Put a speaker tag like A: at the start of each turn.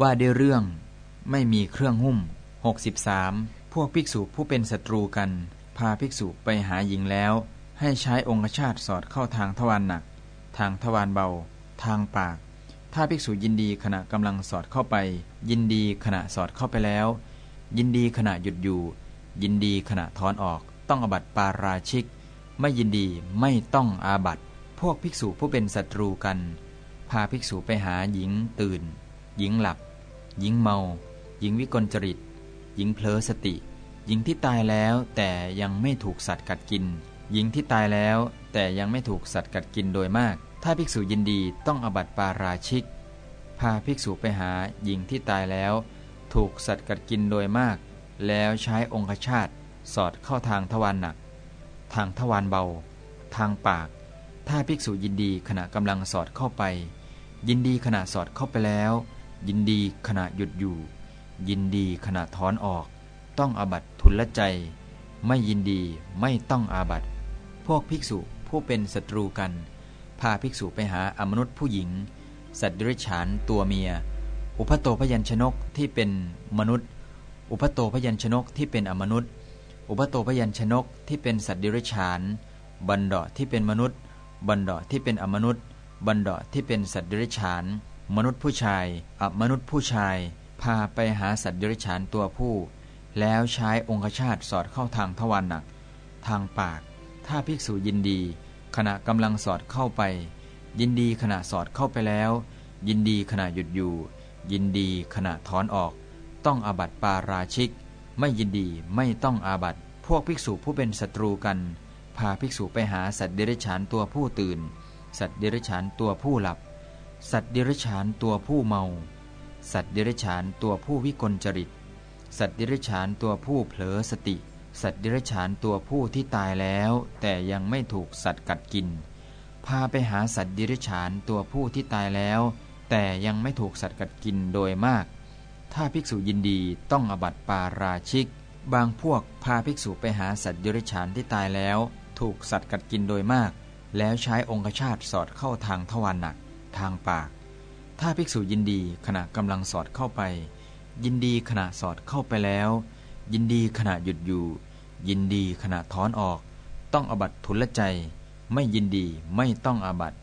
A: ว่าด้วยเรื่องไม่มีเครื่องหุ้ม 63 พวกภิกษุผู้เป็นศัตรูกัน พาภิกษุไปหาหญิงแล้ว ให้ใช้องคชาตสอดเข้าทางทวารหนัก ทางทวารเบา ทางปาก ถ้าภิกษุยินดีขณะกำลังสอดเข้าไป ยินดีขณะสอดเข้าไปแล้ว ยินดีขณะหยุดอยู่ ยินดีขณะถอนออก ต้องอบัตปาราชิก ไม่ยินดีไม่ต้องอาบัตพวกภิกษุผู้เป็นศัตรูกัน พาภิกษุไปหาหญิงตื่น หญิงหลับ หญิงเมา หญิงวิกลจริต หญิงเพลอสติ หญิงที่ตายแล้วแต่ยังไม่ถูกสัตว์กัดกิน หญิงที่ตายแล้วแต่ยังไม่ถูกสัตว์กัดกินโดยมาก ถ้าภิกษุยินดีต้องอบัติปาราชิก พาภิกษุไปหาหญิงที่ตายแล้ว ถูกสัตว์กัดกินโดยมาก แล้วใช้องคชาตสอดเข้าทางทวารหนัก ทางทวารเบา ทางปาก ถ้าภิกษุยินดีขณะกำลังสอดเข้าไป ยินดีขณะสอดเข้าไปแล้ว ยินดีขณะหยุดอยู่ ยินดีขณะถอนออก ต้องอาบัตทุลใจ ไม่ยินดีไม่ต้องอาบัตพวกภิกษุผู้เป็นศัตรูกัน พาภิกษุไปหาอมนุษย์ผู้หญิง สัตว์ดิริฉานตัวเมีย อุพโตพยัญชนกที่เป็นมนุษย์ อุพโตพยัญชนกที่เป็นอมนุษย์ อุพโตพยัญชนกที่เป็นสัตว์ดิริฉาน บันดาที่เป็นมนุษย์ บันดาที่เป็นอมนุษย์ บันดาที่เป็นสัตว์ดิริฉาน มนุษย์ผู้ชายอมนุษย์ผู้ชาย พาไปหาสัตว์ดิริฉานตัวผู้ แล้วใช้องคชาตสอดเข้าทางทวารหนัก ทางปาก ถ้าภิกษุยินดี ขณะกำลังสอดเข้าไป ยินดีขณะสอดเข้าไปแล้ว ยินดีขณะหยุดอยู่ ยินดีขณะถอนออก ต้องอาบัติปาราชิก ไม่ยินดีไม่ต้องอาบัติพวกภิกษุผู้เป็นศัตรูกัน พาภิกษุไปหาสัตว์เดรัจฉานตัวผู้ตื่น สัตว์เดรัจฉานตัวผู้หลับ สัตว์เดรัจฉานตัวผู้เมา สัตว์เดรัจฉานตัวผู้วิกลจริต สัตว์เดรัจฉานตัวผู้เผลอสติ สัตว์เดรัจฉานตัวผู้ที่ตายแล้ว แต่ยังไม่ถูกสัตว์กัดกิน พาไปหาสัตว์เดรัจฉานตัวผู้ที่ตายแล้ว แต่ยังไม่ถูกสัตว์กัดกินโดยมาก ถ้าภิกษุยินดีต้องอบัติปาราชิก บางพวกพาภิกษุไปหาสัตว์เดรัจฉานที่ตายแล้ว ถูกสัตว์กัดกินโดยมาก แล้วใช้องคชาตสอดเข้าทางทวารหนัก ทางปาก ถ้าภิกษุยินดีขณะกำลังสอดเข้าไป ยินดีขณะสอดเข้าไปแล้ว ยินดีขณะหยุดอยู่ ยินดีขณะถอนออก ต้องอบัตทุลใจ ไม่ยินดีไม่ต้องอาบัต